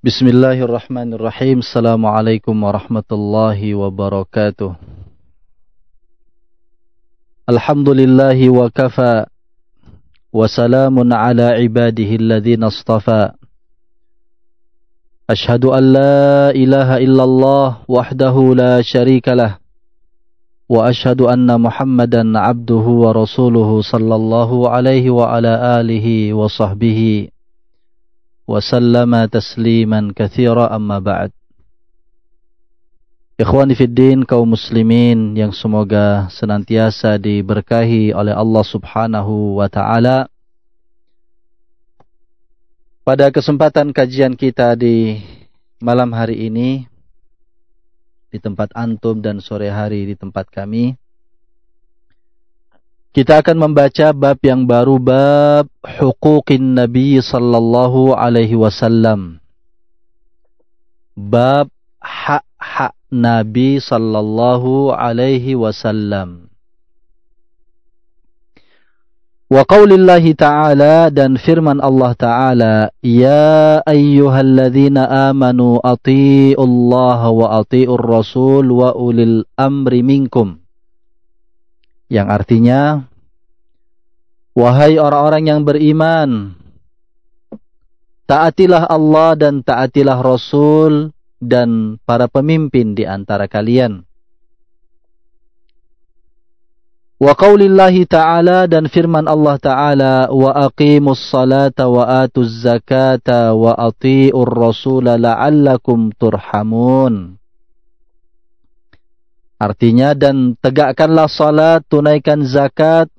Bismillahirrahmanirrahim. Assalamualaikum warahmatullahi wabarakatuh. Alhamdulillahi wa kafa wa salamun ala ibadihi alladhina astafa. Ashhadu an la ilaha illallah wahdahu la sharika lah. Wa ashhadu anna Muhammadan abduhu wa rasuluhu sallallahu alaihi wa ala alihi wa sahbihi وسلم تسليما كثيرا أما بعد Ikhwani Fiddin kaum muslimin yang semoga senantiasa diberkahi oleh Allah subhanahu wa ta'ala Pada kesempatan kajian kita di malam hari ini Di tempat antum dan sore hari di tempat kami kita akan membaca bab yang baru bab huquqin Nabi sallallahu alaihi wasallam. Bab hak-hak Nabi sallallahu alaihi wasallam. Wa qaulillahi ta'ala dan firman Allah ta'ala Ya ayyuhalladzina amanu ati'ullaha wa ati'ur rasul wa ulil amri minkum yang artinya wahai orang-orang yang beriman taatilah Allah dan taatilah Rasul dan para pemimpin di antara kalian. Wa qaulillahi ta'ala dan firman Allah ta'ala wa aqimus salata wa atuz zakata wa ati'ur rasula la'allakum turhamun Artinya dan tegakkanlah salat, tunaikan zakat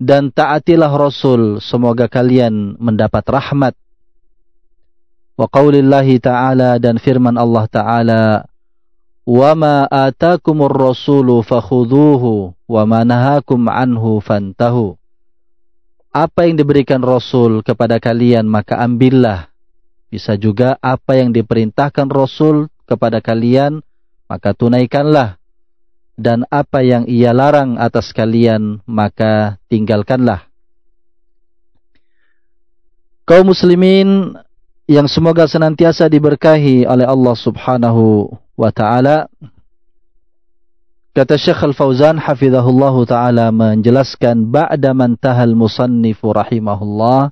dan taatilah Rasul semoga kalian mendapat rahmat. Wa qaulillahi ta'ala dan firman Allah ta'ala Wa ma atakumur rasulu wa ma nahakum anhu fantahu. Apa yang diberikan Rasul kepada kalian maka ambillah. Bisa juga apa yang diperintahkan Rasul kepada kalian maka tunaikanlah dan apa yang ia larang atas kalian maka tinggalkanlah. Kaum muslimin yang semoga senantiasa diberkahi oleh Allah Subhanahu wa taala. Kata Syekh Al-Fauzan hafizahullah taala menjelaskan ba'da man tahal musannif rahimahullah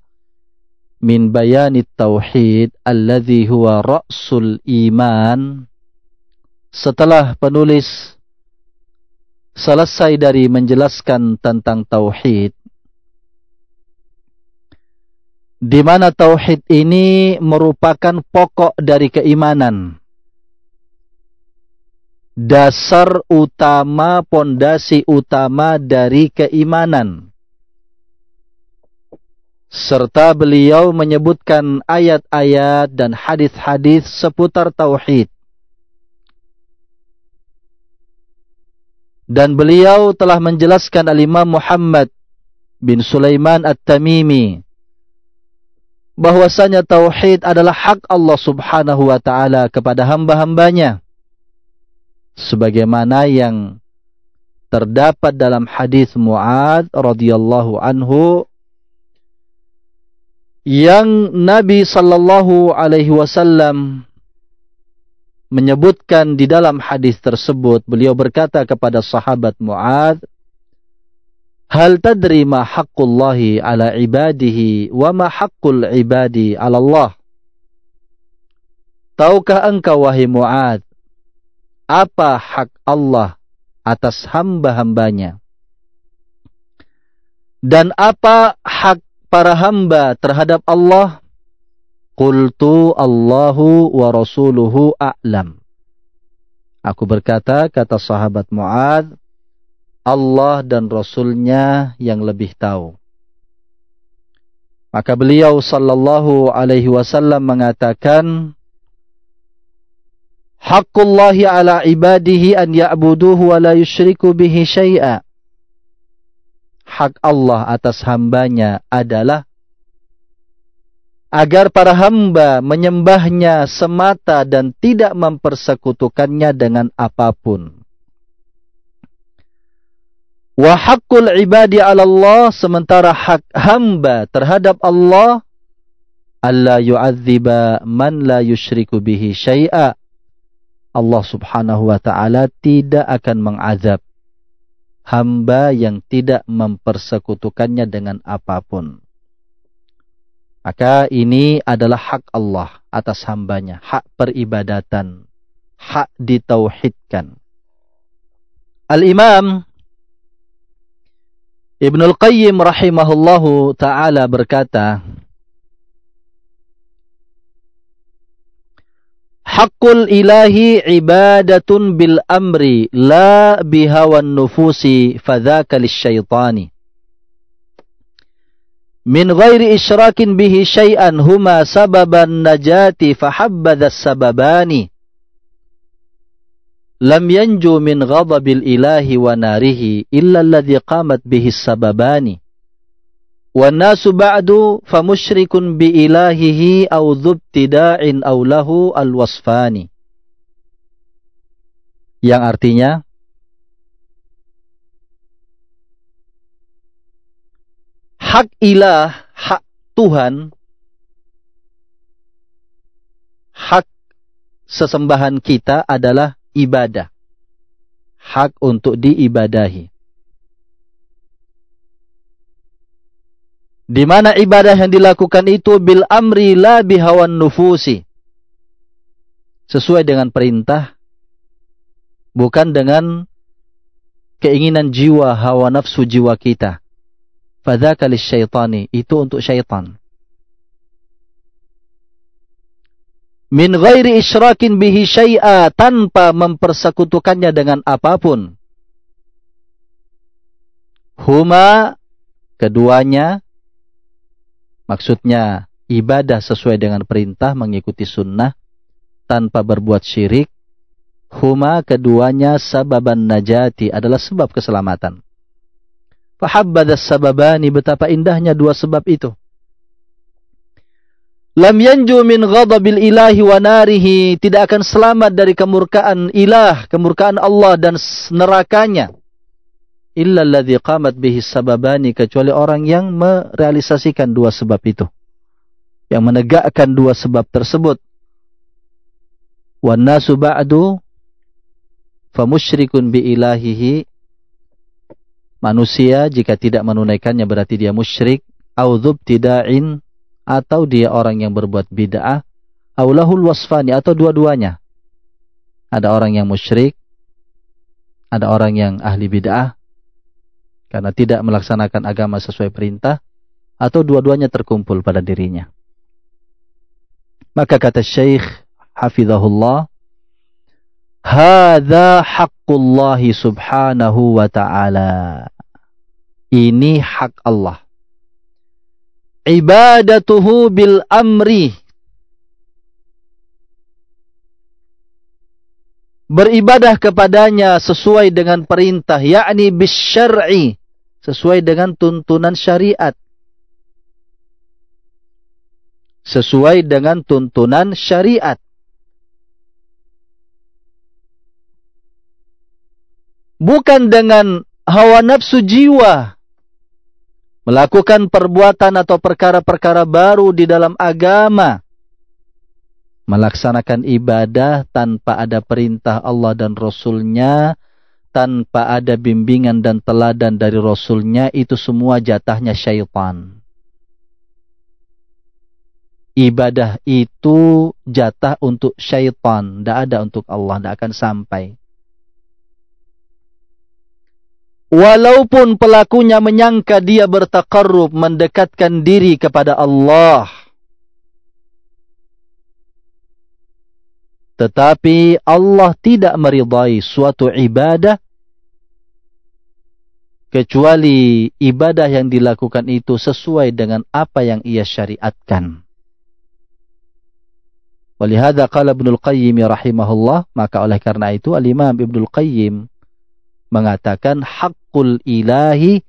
min bayanit tauhid alladhi huwa ra'sul iman setelah penulis selesai dari menjelaskan tentang tauhid di mana tauhid ini merupakan pokok dari keimanan. Dasar utama pondasi utama dari keimanan. Serta beliau menyebutkan ayat-ayat dan hadis-hadis seputar tauhid Dan beliau telah menjelaskan al-Imam Muhammad bin Sulaiman At-Tamimi bahwasanya tauhid adalah hak Allah Subhanahu wa taala kepada hamba-hambanya. Sebagaimana yang terdapat dalam hadis Muad radhiyallahu anhu yang Nabi sallallahu alaihi wasallam menyebutkan di dalam hadis tersebut beliau berkata kepada sahabat Muad Hal tadri ma haqqullahi ala ibadihi wa ma haqqul ibadi ala Allah? Tahukah engkau wahai Muad apa hak Allah atas hamba-hambanya? Dan apa hak para hamba terhadap Allah Qultu Allahu wa rasuluhu a'lam. Aku berkata, kata sahabat Mu'ad, Allah dan Rasulnya yang lebih tahu. Maka beliau sallallahu alaihi wasallam mengatakan, Haqqullahi ala ibadihi an ya'buduhu wa la yushriku bihi syai'a. Hak Allah atas hambanya adalah agar para hamba menyembahnya semata dan tidak mempersekutukannya dengan apa pun. Wa haqqul ibadi 'ala Allah sementara hak hamba terhadap Allah alla yu'adziba man la yusyriku bihi syai'a. Allah Subhanahu wa taala tidak akan mengazab hamba yang tidak mempersekutukannya dengan apa pun. Maka ini adalah hak Allah atas hambanya, hak peribadatan, hak ditauhidkan. Al-Imam Ibnul Qayyim rahimahullahu taala berkata, Hakul ilahi ibadatun bil amri la bihawan nufusi fadzaka lisyaitani min ghairi isyrakin bihi syai'an huma sababan najati fahabbadhas sababani. Lam yanju min ghadabil ilahi wa narihi illa alladhi qamat bihi sababani. Wan nasu ba'du famusyrikun bi ilahihi aw aw lahu al wasfani yang artinya hak ilah, hak Tuhan, hak sesembahan kita adalah ibadah. Hak untuk diibadahi. Di mana ibadah yang dilakukan itu bil amri la bihawan nufusi. Sesuai dengan perintah. Bukan dengan keinginan jiwa, hawa nafsu jiwa kita. Fadzaka syaitani. Itu untuk syaitan. Min ghairi isyrakin bihi syai'a. Tanpa mempersekutukannya dengan apa pun. Huma keduanya Maksudnya ibadah sesuai dengan perintah mengikuti sunnah tanpa berbuat syirik. Huma keduanya sababan najati adalah sebab keselamatan. Fahabbadas sababani betapa indahnya dua sebab itu. Lam yanju min ghadabil ilahi wa narihi. Tidak akan selamat dari kemurkaan ilah, kemurkaan Allah dan nerakanya illa alladhi qamat bihi sababani kecuali orang yang merealisasikan dua sebab itu yang menegakkan dua sebab tersebut wan nasu ba'du famusyrikun bi ilahihi manusia jika tidak menunaikannya berarti dia musyrik au tida'in atau dia orang yang berbuat bid'ah aulahul wasfani atau dua-duanya ada orang yang musyrik ada orang yang ahli bid'ah karena tidak melaksanakan agama sesuai perintah atau dua-duanya terkumpul pada dirinya. Maka kata Syekh Hafizahullah, Hada haqqullah subhanahu wa ta'ala. Ini hak Allah. Ibadatuhu bil amri beribadah kepadanya sesuai dengan perintah yakni bisyar'i sesuai dengan tuntunan syariat sesuai dengan tuntunan syariat bukan dengan hawa nafsu jiwa melakukan perbuatan atau perkara-perkara baru di dalam agama melaksanakan ibadah tanpa ada perintah Allah dan Rasulnya, tanpa ada bimbingan dan teladan dari Rasulnya, itu semua jatahnya syaitan. Ibadah itu jatah untuk syaitan, tidak ada untuk Allah, tidak akan sampai. Walaupun pelakunya menyangka dia bertakarrub, mendekatkan diri kepada Allah, Tetapi Allah tidak meridai suatu ibadah kecuali ibadah yang dilakukan itu sesuai dengan apa yang ia syariatkan. Walihada qala Ibnul Qayyim rahimahullah, maka oleh karena itu Al-Imam Qayyim mengatakan haqqul ilahi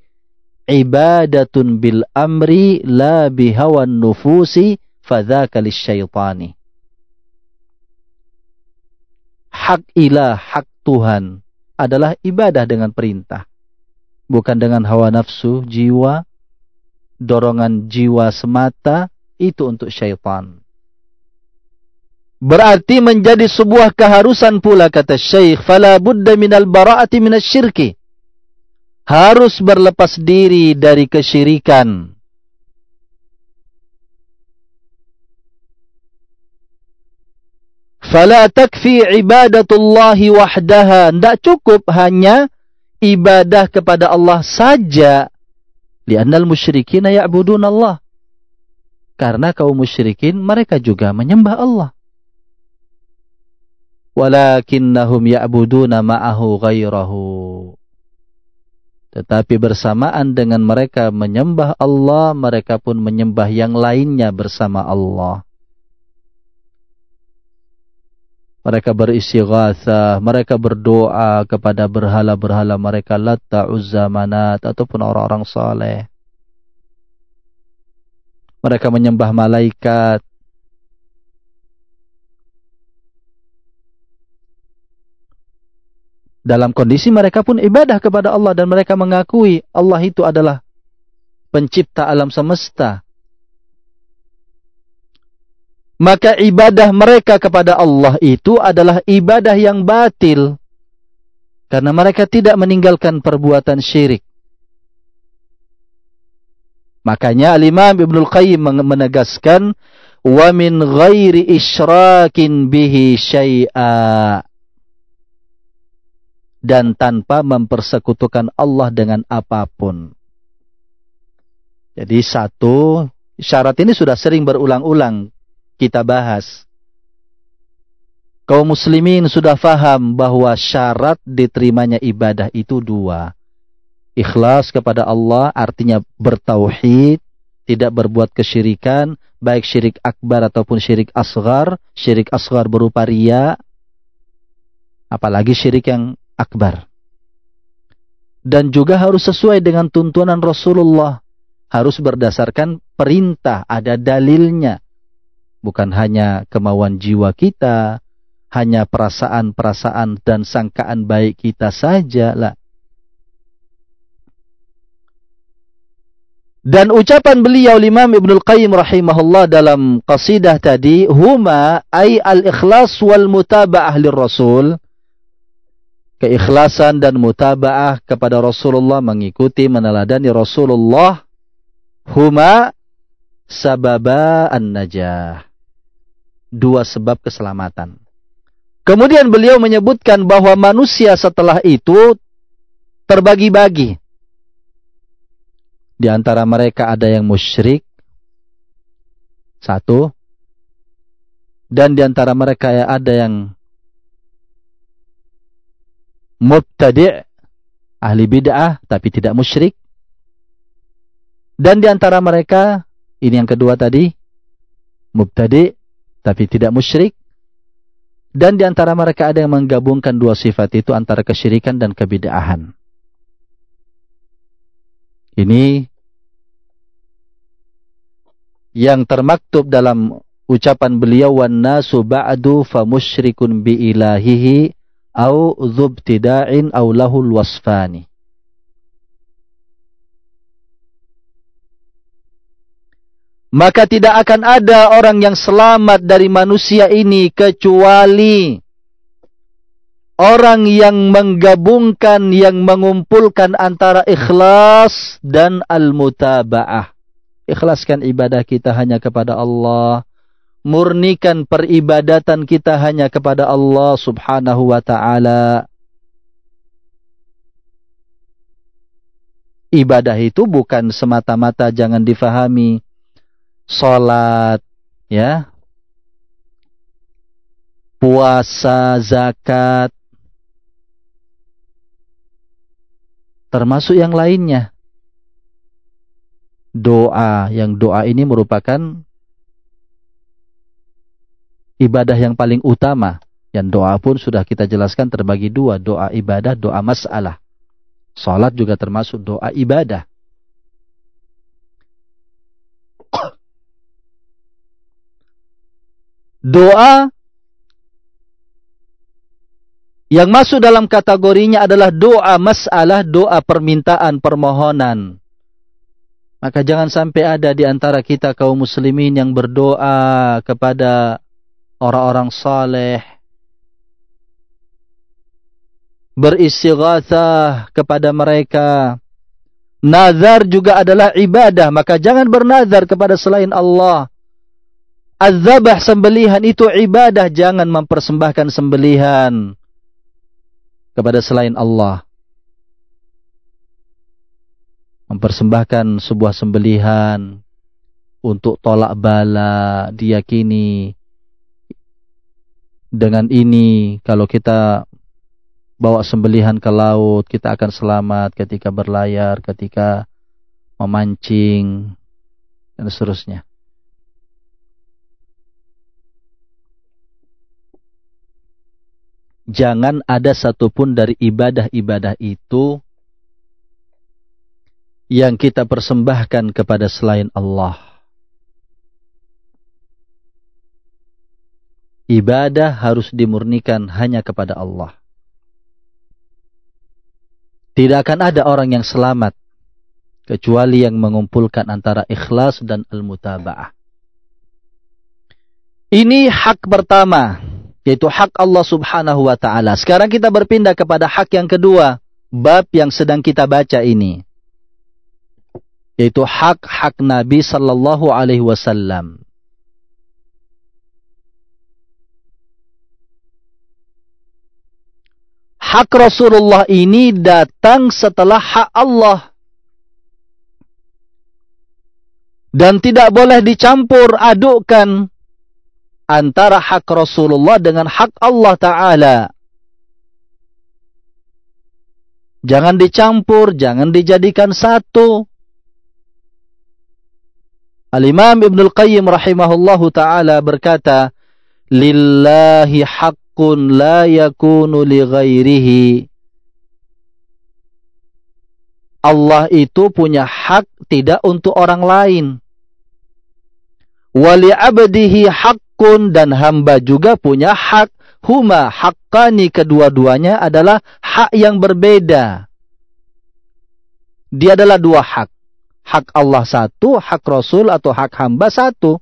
ibadatun bil amri la bihawan nufusi fadzaka lisyaitani. hak ilah, hak Tuhan adalah ibadah dengan perintah. Bukan dengan hawa nafsu jiwa, dorongan jiwa semata, itu untuk syaitan. Berarti menjadi sebuah keharusan pula kata Syekh, fala budda minal bara'ati minasyirki. Harus berlepas diri dari kesyirikan. Fala takfi ibadatullahi wahdaha. Tidak cukup hanya ibadah kepada Allah saja. Liannal musyrikina ya'budun Allah. Karena kaum musyrikin mereka juga menyembah Allah walakinnahum ya'buduna ma'ahu ghairahu tetapi bersamaan dengan mereka menyembah Allah mereka pun menyembah yang lainnya bersama Allah. Mereka beristighatsah mereka berdoa kepada berhala-berhala mereka Latta Uzza Manat ataupun orang-orang saleh. Mereka menyembah malaikat Dalam kondisi mereka pun ibadah kepada Allah dan mereka mengakui Allah itu adalah pencipta alam semesta. Maka ibadah mereka kepada Allah itu adalah ibadah yang batil. Karena mereka tidak meninggalkan perbuatan syirik. Makanya Al-Imam Ibnul Qayyim menegaskan wa min ghairi isyrakin dan tanpa mempersekutukan Allah dengan apa pun. Jadi satu, syarat ini sudah sering berulang-ulang kita bahas. Kaum muslimin sudah faham bahwa syarat diterimanya ibadah itu dua. Ikhlas kepada Allah artinya bertauhid, tidak berbuat kesyirikan, baik syirik akbar ataupun syirik asgar. Syirik asgar berupa ria, apalagi syirik yang akbar. Dan juga harus sesuai dengan tuntunan Rasulullah. Harus berdasarkan perintah, ada dalilnya. Bukan hanya kemauan jiwa kita, hanya perasaan-perasaan dan sangkaan baik kita saja lah. Dan ucapan beliau Imam Ibnul Qayyim rahimahullah dalam qasidah tadi, huma ay al-ikhlas wal mutaba'ah lirrasul keikhlasan dan mutabaah kepada Rasulullah mengikuti meneladani Rasulullah huma sababa an-najah. Dua sebab keselamatan. Kemudian beliau menyebutkan bahwa manusia setelah itu terbagi-bagi. Di antara mereka ada yang musyrik satu. Dan di antara mereka ada yang mubtadi' ahli bid'ah tapi tidak musyrik. Dan di antara mereka ini yang kedua tadi mubtadi' tapi tidak musyrik. Dan di antara mereka ada yang menggabungkan dua sifat itu antara kesyirikan dan kebid'ahan. Ini yang termaktub dalam ucapan beliau wan nasu ba'du fa musyrikun bi ilahihi au zubtida'in au lahul wasfani. Maka tidak akan ada orang yang selamat dari manusia ini kecuali orang yang menggabungkan, yang mengumpulkan antara ikhlas dan al-mutaba'ah. Ikhlaskan ibadah kita hanya kepada Allah murnikan peribadatan kita hanya kepada Allah Subhanahu wa taala. Ibadah itu bukan semata-mata jangan difahami salat ya. Puasa, zakat termasuk yang lainnya. Doa, yang doa ini merupakan ibadah yang paling utama. Dan doa pun sudah kita jelaskan terbagi dua. Doa ibadah, doa masalah. Salat juga termasuk doa ibadah. Doa yang masuk dalam kategorinya adalah doa masalah, doa permintaan, permohonan. Maka jangan sampai ada di antara kita kaum muslimin yang berdoa kepada orang-orang saleh beristighatsah kepada mereka. Nazar juga adalah ibadah, maka jangan bernazar kepada selain Allah. Azabah sembelihan itu ibadah, jangan mempersembahkan sembelihan kepada selain Allah. Mempersembahkan sebuah sembelihan untuk tolak bala, diyakini dengan ini kalau kita bawa sembelihan ke laut, kita akan selamat ketika berlayar, ketika memancing, dan seterusnya. Jangan ada satupun dari ibadah-ibadah itu yang kita persembahkan kepada selain Allah. Ibadah harus dimurnikan hanya kepada Allah. Tidak akan ada orang yang selamat kecuali yang mengumpulkan antara ikhlas dan al-mutaba'ah. Ini hak pertama, yaitu hak Allah Subhanahu wa taala. Sekarang kita berpindah kepada hak yang kedua, bab yang sedang kita baca ini. Yaitu hak-hak Nabi sallallahu alaihi wasallam. Hak Rasulullah ini datang setelah hak Allah. Dan tidak boleh dicampur adukkan antara hak Rasulullah dengan hak Allah Ta'ala. Jangan dicampur, jangan dijadikan satu. Al-Imam Ibn Al-Qayyim rahimahullahu ta'ala berkata, Lillahi haq haqqun la yakunu li ghairihi. Allah itu punya hak tidak untuk orang lain. Wali abdihi haqqun dan hamba juga punya hak. Huma haqqani kedua-duanya adalah hak yang berbeda. Dia adalah dua hak. Hak Allah satu, hak Rasul atau hak hamba satu.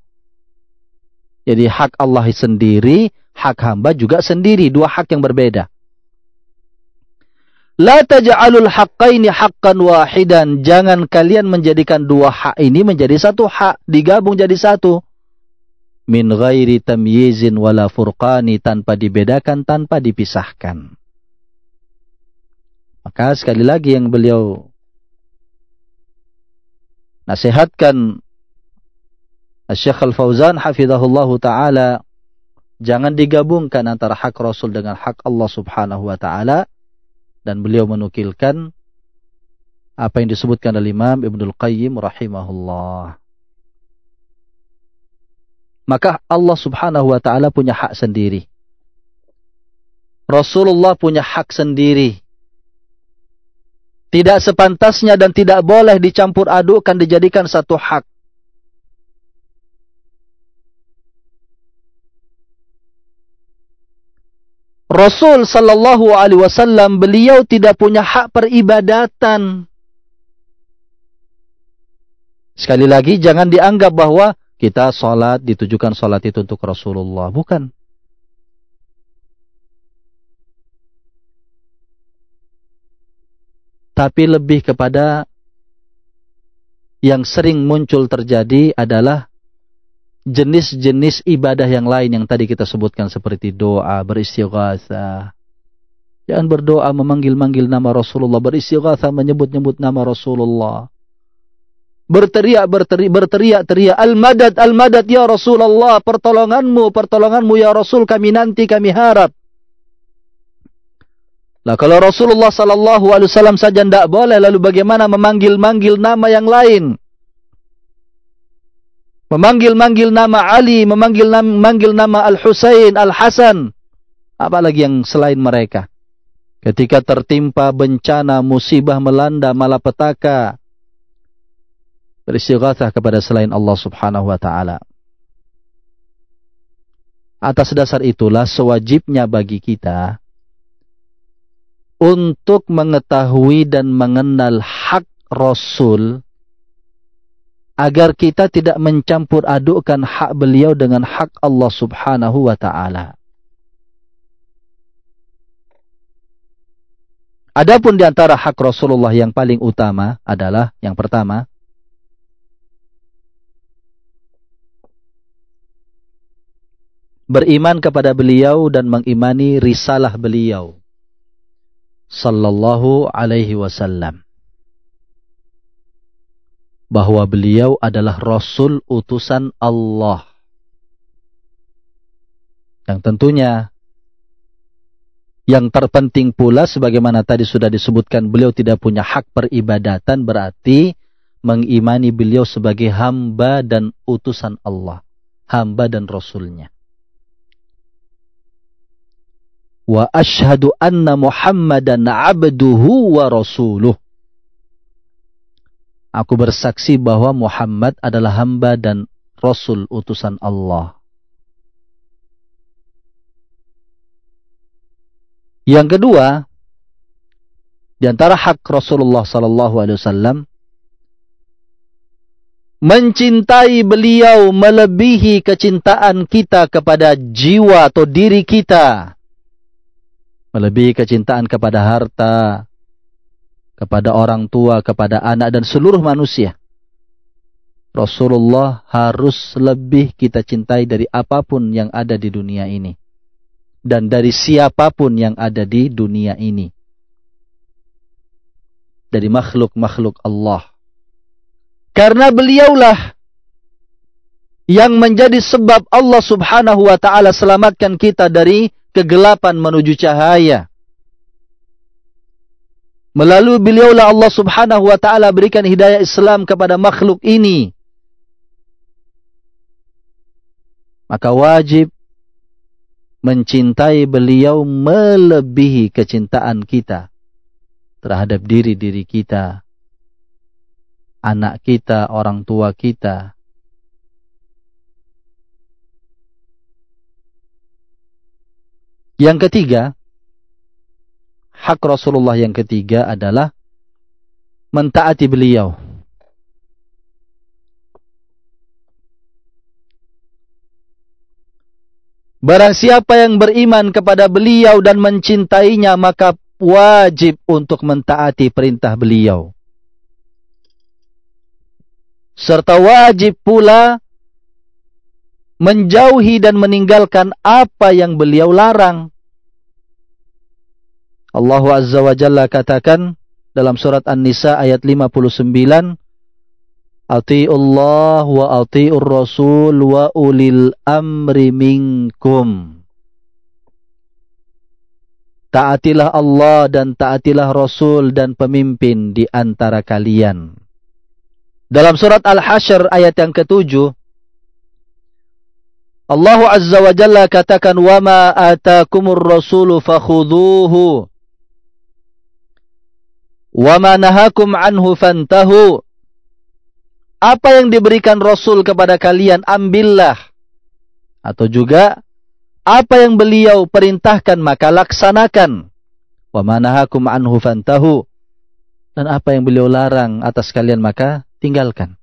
Jadi hak Allah sendiri, hak hamba juga sendiri, dua hak yang berbeda. La taj'alul haqqaini haqqan wahidan. Jangan kalian menjadikan dua hak ini menjadi satu hak, digabung jadi satu. Min ghairi tamyizin wala furqani tanpa dibedakan, tanpa dipisahkan. Maka sekali lagi yang beliau nasihatkan Syekh Al-Fauzan hafizahullahu taala Jangan digabungkan antara hak Rasul dengan hak Allah Subhanahu wa taala dan beliau menukilkan apa yang disebutkan oleh Imam Ibnul Qayyim rahimahullah. Maka Allah Subhanahu wa taala punya hak sendiri. Rasulullah punya hak sendiri. Tidak sepantasnya dan tidak boleh dicampur adukkan dijadikan satu hak. Rasul sallallahu alaihi wasallam beliau tidak punya hak peribadatan. Sekali lagi jangan dianggap bahwa kita salat ditujukan salat itu untuk Rasulullah, bukan. Tapi lebih kepada yang sering muncul terjadi adalah jenis-jenis ibadah yang lain yang tadi kita sebutkan seperti doa, beristighatsah. Jangan berdoa memanggil-manggil nama Rasulullah, beristighatsah menyebut-nyebut nama Rasulullah. Berteriak, berteriak, berteriak, teriak, Al-Madad, Al-Madad ya Rasulullah, pertolonganmu, pertolonganmu ya Rasul, kami nanti, kami harap. Lah kalau Rasulullah sallallahu alaihi wasallam saja tidak boleh, lalu bagaimana memanggil-manggil nama yang lain? Memanggil-manggil nama Ali, memanggil nama, manggil nama Al-Husain, Al-Hasan, apalagi yang selain mereka. Ketika tertimpa bencana, musibah melanda, malapetaka, beristighatsah kepada selain Allah Subhanahu wa taala. Atas dasar itulah sewajibnya bagi kita untuk mengetahui dan mengenal hak Rasul agar kita tidak mencampur adukkan hak beliau dengan hak Allah Subhanahu wa taala. Adapun di antara hak Rasulullah yang paling utama adalah yang pertama beriman kepada beliau dan mengimani risalah beliau sallallahu alaihi wasallam bahwa beliau adalah rasul utusan Allah yang tentunya yang terpenting pula sebagaimana tadi sudah disebutkan beliau tidak punya hak peribadatan berarti mengimani beliau sebagai hamba dan utusan Allah. Hamba dan Rasulnya. Wa ashadu anna Muhammadan abduhu wa rasuluh. Aku bersaksi bahwa Muhammad adalah hamba dan Rasul utusan Allah. Yang kedua, di antara hak Rasulullah sallallahu alaihi wasallam mencintai beliau melebihi kecintaan kita kepada jiwa atau diri kita. Melebihi kecintaan kepada harta, kepada orang tua, kepada anak dan seluruh manusia. Rasulullah harus lebih kita cintai dari apa pun yang ada di dunia ini dan dari siapa pun yang ada di dunia ini. Dari makhluk-makhluk Allah. Karena beliaulah yang menjadi sebab Allah subhanahu wa ta'ala selamatkan kita dari kegelapan menuju cahaya. Melalui beliaulah Allah subhanahu wa ta'ala berikan hidayah Islam kepada makhluk ini. Maka wajib mencintai beliau melebihi kecintaan kita terhadap diri-diri kita, anak kita, orang tua kita. Yang ketiga, hak Rasulullah yang ketiga adalah mentaati beliau. Barang siapa yang beriman kepada beliau dan mencintainya maka wajib untuk mentaati perintah beliau. Serta wajib pula menjauhi dan meninggalkan apa yang beliau larang. Allah Azza wa Jalla katakan dalam surat An-Nisa ayat 59 Atiullah wa atiur rasul wa ulil amri minkum Taatilah Allah dan taatilah Rasul dan pemimpin di antara kalian. Dalam surat Al-Hashr ayat yang ketujuh, Allah Azza wa Jalla katakan, ma أَتَاكُمُ rasulu فَخُذُوهُ Wa ma nahakum anhu fantahu. Apa yang diberikan Rasul kepada kalian ambillah. Atau juga apa yang beliau perintahkan maka laksanakan. Wa ma nahakum anhu fantahu. Dan apa yang beliau larang atas kalian maka tinggalkan.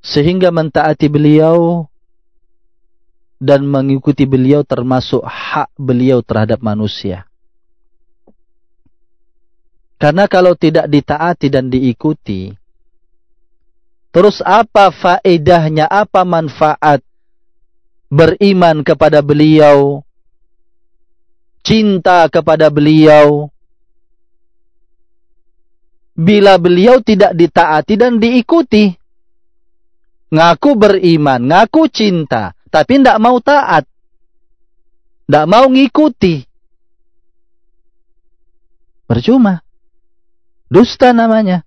Sehingga mentaati beliau dan mengikuti beliau termasuk hak beliau terhadap manusia. Karena kalau tidak ditaati dan diikuti, terus apa faedahnya, apa manfaat beriman kepada beliau, cinta kepada beliau, bila beliau tidak ditaati dan diikuti. Ngaku beriman, ngaku cinta, tapi tidak mau taat. Tidak mau ngikuti. Percuma. Dusta namanya.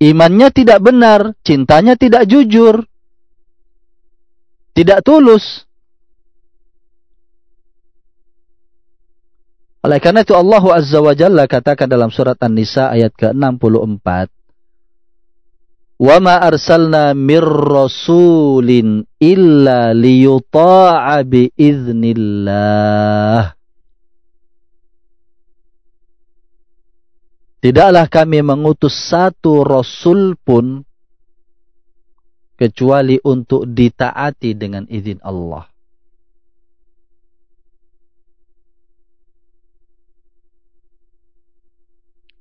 Imannya tidak benar, cintanya tidak jujur, tidak tulus. Oleh karena itu Allah Azza wa Jalla katakan dalam surat An-Nisa ayat ke-64 Wa ma arsalna mir rasulin illa liyuta'a bi idznillah. Tidaklah kami mengutus satu rasul pun kecuali untuk ditaati dengan izin Allah.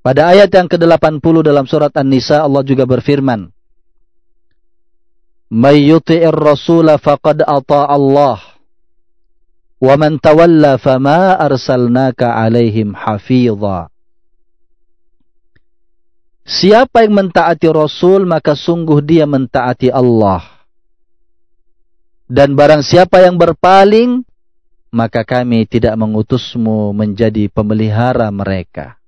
Pada ayat yang ke-80 dalam surat An-Nisa Allah juga berfirman, "May yuti'ir rasula faqad ata Allah, wa man tawalla fama arsalnaka 'alaihim hafidha." Siapa yang mentaati Rasul maka sungguh dia mentaati Allah. Dan barang siapa yang berpaling maka kami tidak mengutusmu menjadi pemelihara mereka.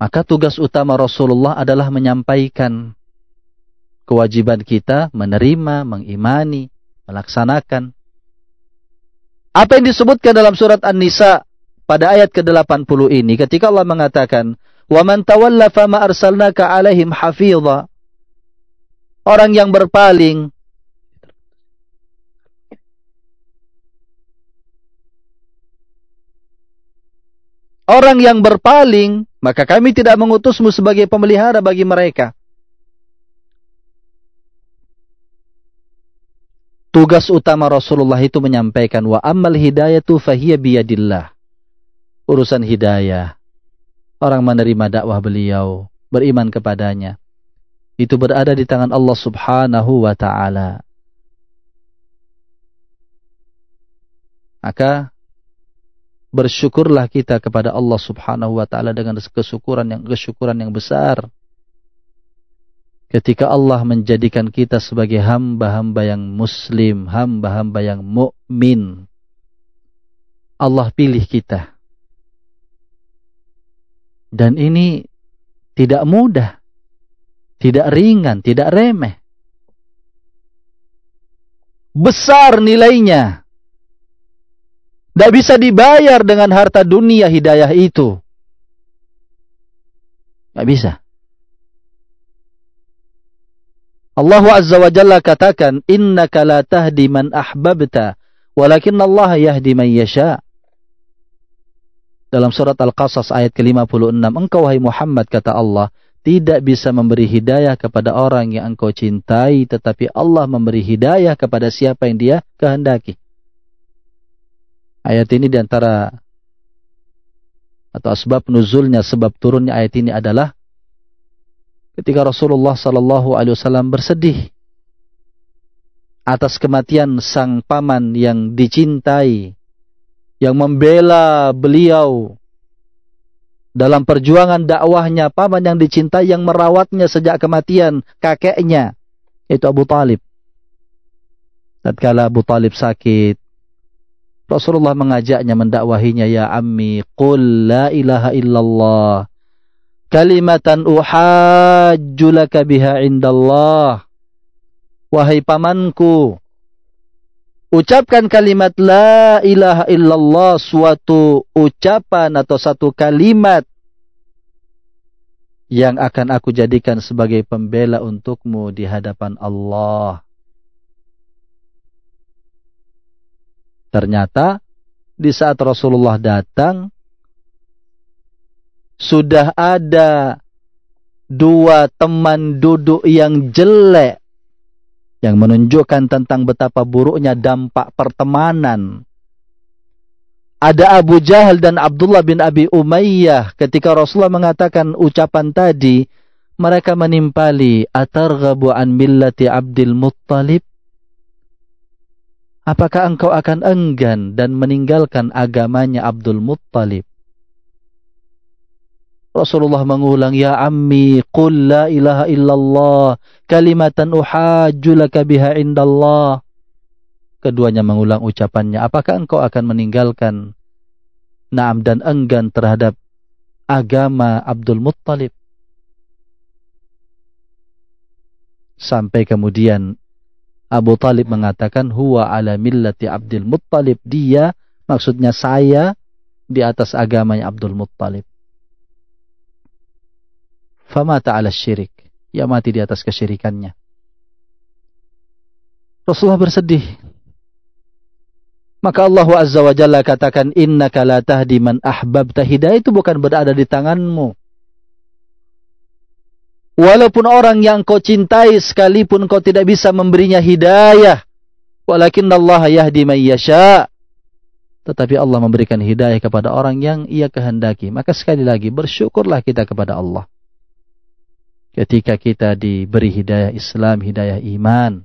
Maka tugas utama Rasulullah adalah menyampaikan kewajiban kita menerima, mengimani, melaksanakan. Apa yang disebutkan dalam surat An-Nisa pada ayat ke-80 ini ketika Allah mengatakan, "Wa man tawalla fama arsalnaka 'alaihim hafidha." Orang yang berpaling Orang yang berpaling maka kami tidak mengutusmu sebagai pemelihara bagi mereka. Tugas utama Rasulullah itu menyampaikan wa ammal hidayatu fahiya biyadillah. Urusan hidayah. Orang menerima dakwah beliau, beriman kepadanya. Itu berada di tangan Allah Subhanahu wa taala. Maka bersyukurlah kita kepada Allah Subhanahu wa taala dengan kesyukuran yang kesyukuran yang besar. Ketika Allah menjadikan kita sebagai hamba-hamba yang muslim, hamba-hamba yang mukmin. Allah pilih kita. Dan ini tidak mudah. Tidak ringan, tidak remeh. Besar nilainya. Tidak bisa dibayar dengan harta dunia hidayah itu. Tidak bisa. Allah Azza wa Jalla katakan, Innaka la tahdi man ahbabta, walakin Allah yahdi man yasha. Dalam surat Al-Qasas ayat ke-56, Engkau wahai Muhammad, kata Allah, tidak bisa memberi hidayah kepada orang yang engkau cintai, tetapi Allah memberi hidayah kepada siapa yang dia kehendaki. Ayat ini di antara atau sebab nuzulnya, sebab turunnya ayat ini adalah ketika Rasulullah Sallallahu Alaihi Wasallam bersedih atas kematian sang paman yang dicintai, yang membela beliau dalam perjuangan dakwahnya, paman yang dicintai yang merawatnya sejak kematian kakeknya, itu Abu Talib. Tatkala Abu Talib sakit, Rasulullah mengajaknya mendakwahinya ya ammi qul la ilaha illallah kalimatan uhajju laka biha indallah. Wahai pamanku ucapkan kalimat la ilaha illallah suatu ucapan atau satu kalimat yang akan aku jadikan sebagai pembela untukmu di hadapan Allah Ternyata di saat Rasulullah datang sudah ada dua teman duduk yang jelek yang menunjukkan tentang betapa buruknya dampak pertemanan. Ada Abu Jahal dan Abdullah bin Abi Umayyah ketika Rasulullah mengatakan ucapan tadi, mereka menimpali atarghabu an millati Abdul Muttalib Apakah engkau akan enggan dan meninggalkan agamanya Abdul Muttalib? Rasulullah mengulang, Ya ammi, qul la ilaha illallah, kalimatan uhajju laka biha indallah. Keduanya mengulang ucapannya, apakah engkau akan meninggalkan naam dan enggan terhadap agama Abdul Muttalib? Sampai kemudian Abu Talib mengatakan huwa ala millati Abdul Muttalib. Dia maksudnya saya di atas agamanya Abdul Muttalib. Famata ala syirik. Ia mati di atas kesyirikannya. Rasulullah bersedih. Maka Allah Azza wa Jalla katakan innaka la tahdi man ahbabta. Hidayah itu bukan berada di tanganmu. Walaupun orang yang kau cintai sekalipun kau tidak bisa memberinya hidayah. Walakin Allah yahdi man yasha. Tetapi Allah memberikan hidayah kepada orang yang ia kehendaki. Maka sekali lagi bersyukurlah kita kepada Allah. Ketika kita diberi hidayah Islam, hidayah iman.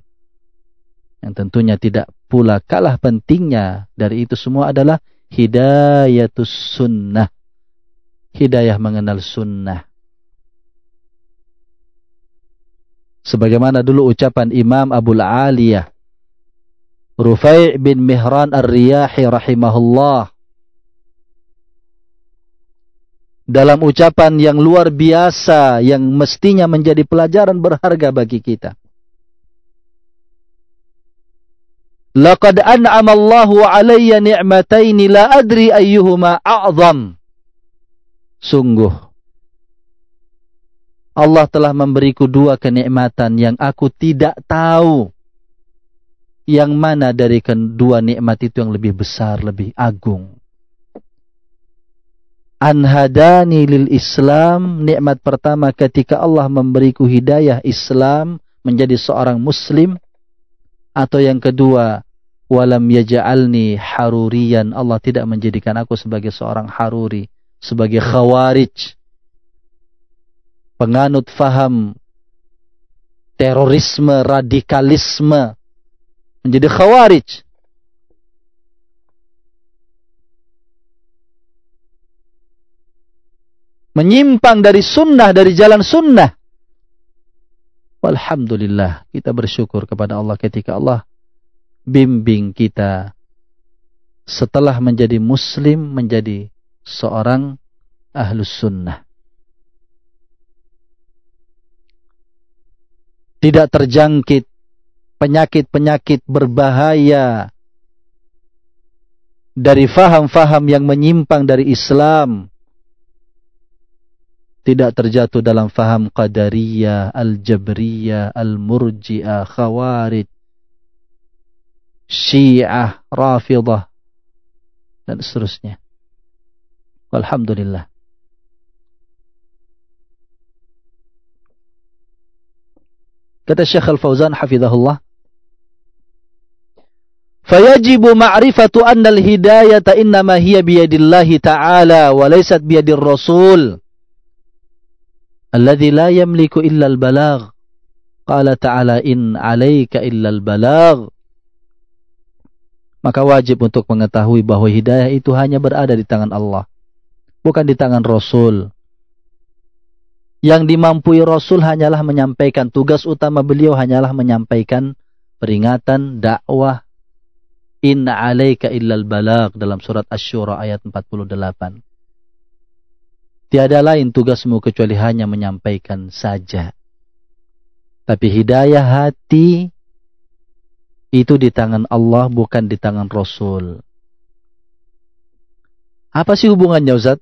Yang tentunya tidak pula kalah pentingnya dari itu semua adalah hidayatus sunnah. Hidayah mengenal sunnah. Sebagaimana dulu ucapan Imam Abu Aliyah. Rufai' bin Mihran Ar-Riyahi rahimahullah. Dalam ucapan yang luar biasa yang mestinya menjadi pelajaran berharga bagi kita. Laqad an'ama Allahu alayya ni'mataini la adri ayyuhuma a'zam. Sungguh Allah telah memberiku dua kenikmatan yang aku tidak tahu. Yang mana dari kedua nikmat itu yang lebih besar, lebih agung. Anhadani lil Islam, nikmat pertama ketika Allah memberiku hidayah Islam menjadi seorang muslim. Atau yang kedua walam yaj'alni harurian Allah tidak menjadikan aku sebagai seorang haruri sebagai khawarij penganut faham terorisme radikalisme menjadi khawarij menyimpang dari sunnah dari jalan sunnah Alhamdulillah kita bersyukur kepada Allah ketika Allah bimbing kita setelah menjadi muslim menjadi seorang ahlus sunnah. Tidak terjangkit penyakit-penyakit berbahaya dari faham-faham yang menyimpang dari Islam. Tidak terjatuh dalam faham qadariyah, al-jabriyah, al-murji'ah, khawarij, Syiah, Rafidah, dan seterusnya. Alhamdulillah. Kata Syekh Al-Fauzan hafizahullah. Fayajibu ma'rifatu anna al-hidayata innama hiya biyadillahi ta'ala wa laysat biyadir rasul. Alladhi la yamliku illa al-balagh. Qala ta'ala in alaika illa al-balagh. Maka wajib untuk mengetahui bahwa hidayah itu hanya berada di tangan Allah. Bukan di tangan Rasul. Yang dimampui Rasul hanyalah menyampaikan tugas utama beliau hanyalah menyampaikan peringatan, dakwah. Inna alaika illal balag dalam surat Asy-Syura ayat 48. Tiada lain tugasmu kecuali hanya menyampaikan saja. Tapi hidayah hati itu di tangan Allah bukan di tangan Rasul. Apa sih hubungannya Ustaz?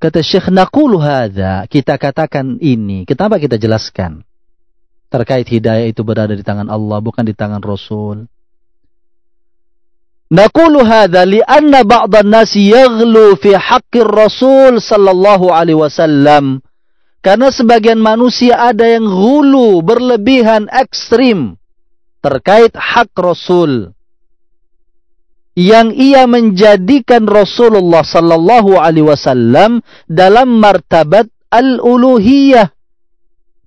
Kata Syekh naqulu hadza, kita katakan ini. Kenapa kita jelaskan? Terkait hidayah itu berada di tangan Allah bukan di tangan Rasul. Naqulu hadza li'anna ba'dhan nasi yaghlu fi haqqir Rasul sallallahu alaihi wasallam. Karena sebagian manusia ada yang hulu, berlebihan, ekstrim terkait hak Rasul yang ia menjadikan Rasulullah sallallahu alaihi wasallam dalam martabat al-uluhiyah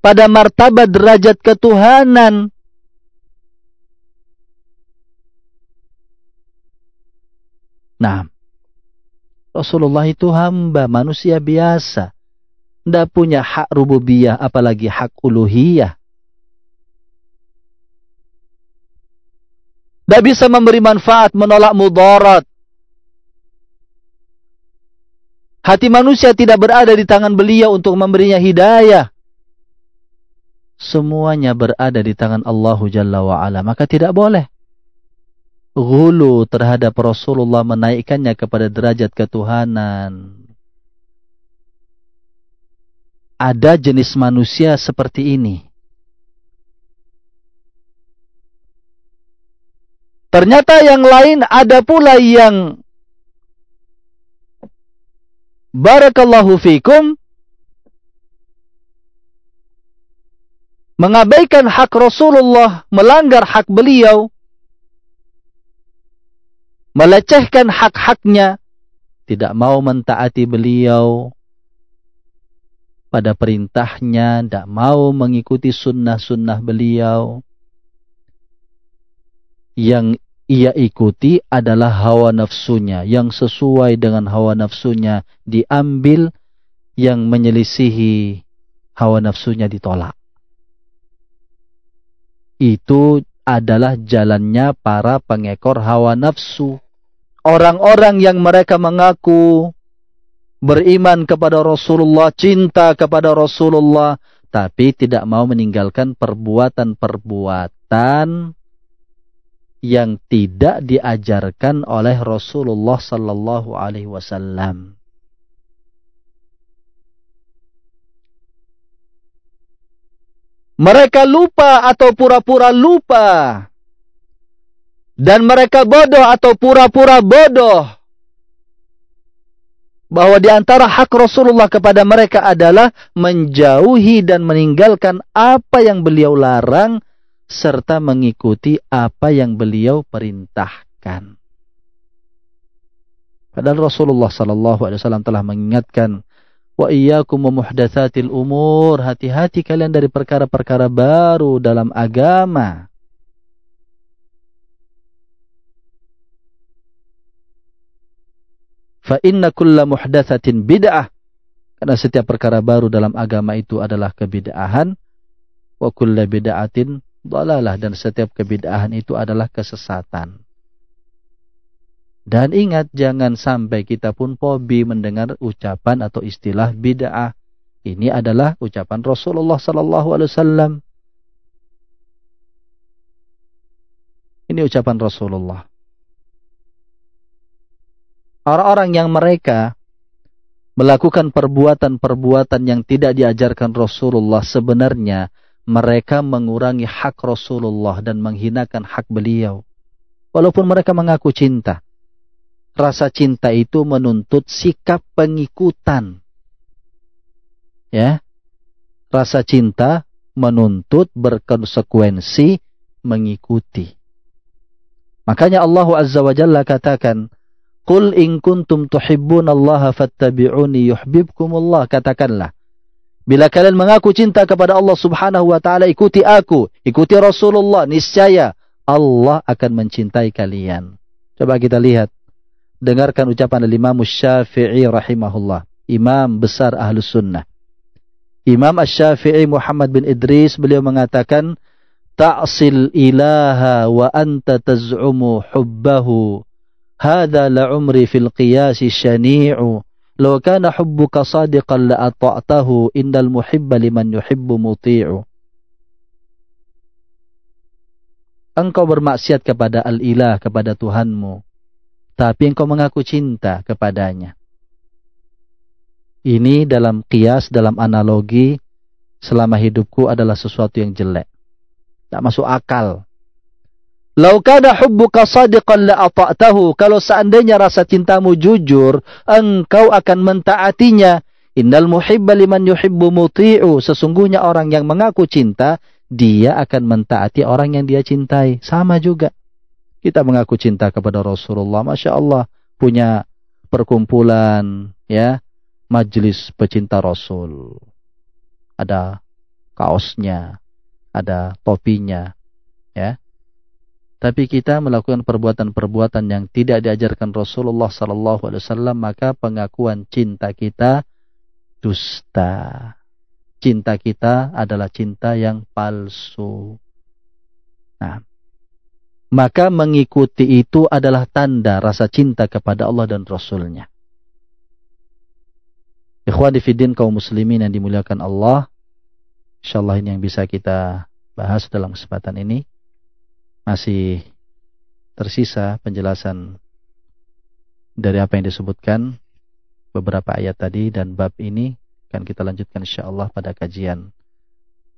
pada martabat derajat ketuhanan Nah, Rasulullah itu hamba, manusia biasa. Tidak punya hak rububiyah, apalagi hak uluhiyah. Tidak bisa memberi manfaat, menolak mudarat. Hati manusia tidak berada di tangan beliau untuk memberinya hidayah. Semuanya berada di tangan Allah Jalla wa'ala. Maka tidak boleh. Gulu terhadap Rasulullah menaikkannya kepada derajat ketuhanan. Ada jenis manusia seperti ini Ternyata yang lain ada pula yang barakallahu fikum mengabaikan hak Rasulullah, melanggar hak beliau, melecehkan hak-haknya, tidak mau mentaati beliau pada perintahnya, tidak mau mengikuti sunnah-sunnah beliau. Yang ia ikuti adalah hawa nafsunya, yang sesuai dengan hawa nafsunya diambil, yang menyelisihi hawa nafsunya ditolak. Itu adalah jalannya para pengekor hawa nafsu orang-orang yang mereka mengaku beriman kepada Rasulullah, cinta kepada Rasulullah, tapi tidak mau meninggalkan perbuatan-perbuatan yang tidak diajarkan oleh Rasulullah sallallahu alaihi wasallam. Mereka lupa atau pura-pura lupa dan mereka bodoh atau pura-pura bodoh bahwa di antara hak Rasulullah kepada mereka adalah menjauhi dan meninggalkan apa yang beliau larang serta mengikuti apa yang beliau perintahkan. Padahal Rasulullah sallallahu alaihi wasallam telah mengingatkan wa iyyakum muhdatsatil umur, hati-hati kalian dari perkara-perkara baru dalam agama. Fa inna kulla muhdatsatin bid'ah. Karena setiap perkara baru dalam agama itu adalah kebid'ahan. Wa kulla bid'atin dalalah. Dan setiap kebid'ahan itu adalah kesesatan. Dan ingat jangan sampai kita pun pobi mendengar ucapan atau istilah bid'ah. Ini adalah ucapan Rasulullah sallallahu alaihi wasallam. Ini ucapan Rasulullah orang-orang yang mereka melakukan perbuatan-perbuatan yang tidak diajarkan Rasulullah sebenarnya mereka mengurangi hak Rasulullah dan menghinakan hak beliau. Walaupun mereka mengaku cinta. Rasa cinta itu menuntut sikap pengikutan. Ya. Rasa cinta menuntut berkonsekuensi mengikuti. Makanya Allah Azza wa Jalla katakan, Qul in kuntum tuhibbunallaha fattabi'uni yuhibbukumullah. Katakanlah. Bila kalian mengaku cinta kepada Allah Subhanahu wa taala, ikuti aku, ikuti Rasulullah, niscaya Allah akan mencintai kalian. Coba kita lihat. Dengarkan ucapan Imam Syafi'i rahimahullah, imam besar Ahlus Sunnah. Imam Asy-Syafi'i Muhammad bin Idris beliau mengatakan, "Ta'sil ilaha wa anta taz'umu hubbahu." Hada la umri fil qiyasi syani'u Law kana hubbuka sadiqan la ata'tahu innal muhibba liman yuhibbu muti'u. Engkau bermaksiat kepada al-ilah, kepada Tuhanmu. Tapi engkau mengaku cinta kepadanya. Ini dalam kias, dalam analogi, selama hidupku adalah sesuatu yang jelek. Tak masuk akal. Lau kana hubbuka sadiqan la ata'tahu. Kalau seandainya rasa cintamu jujur, engkau akan mentaatinya. Innal muhibba liman yuhibbu muti'u. Sesungguhnya orang yang mengaku cinta, dia akan mentaati orang yang dia cintai. Sama juga. Kita mengaku cinta kepada Rasulullah. Masya Allah. Punya perkumpulan, ya, majlis pecinta Rasul. Ada kaosnya, ada topinya, ya tapi kita melakukan perbuatan-perbuatan yang tidak diajarkan Rasulullah wasallam maka pengakuan cinta kita dusta. Cinta kita adalah cinta yang palsu. Nah, maka mengikuti itu adalah tanda rasa cinta kepada Allah dan Rasulnya. Ikhwan Fidin kaum muslimin yang dimuliakan Allah. InsyaAllah ini yang bisa kita bahas dalam kesempatan ini masih tersisa penjelasan dari apa yang disebutkan beberapa ayat tadi dan bab ini akan kita lanjutkan insyaallah pada kajian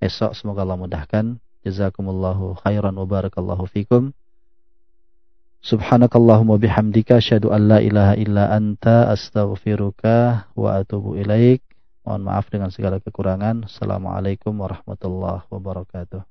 esok semoga Allah mudahkan jazakumullahu khairan wa barakallahu fikum Subhanakallahumma bihamdika asyhadu an la ilaha illa anta astaghfiruka wa atubu ilaik. Mohon maaf dengan segala kekurangan. Assalamualaikum warahmatullahi wabarakatuh.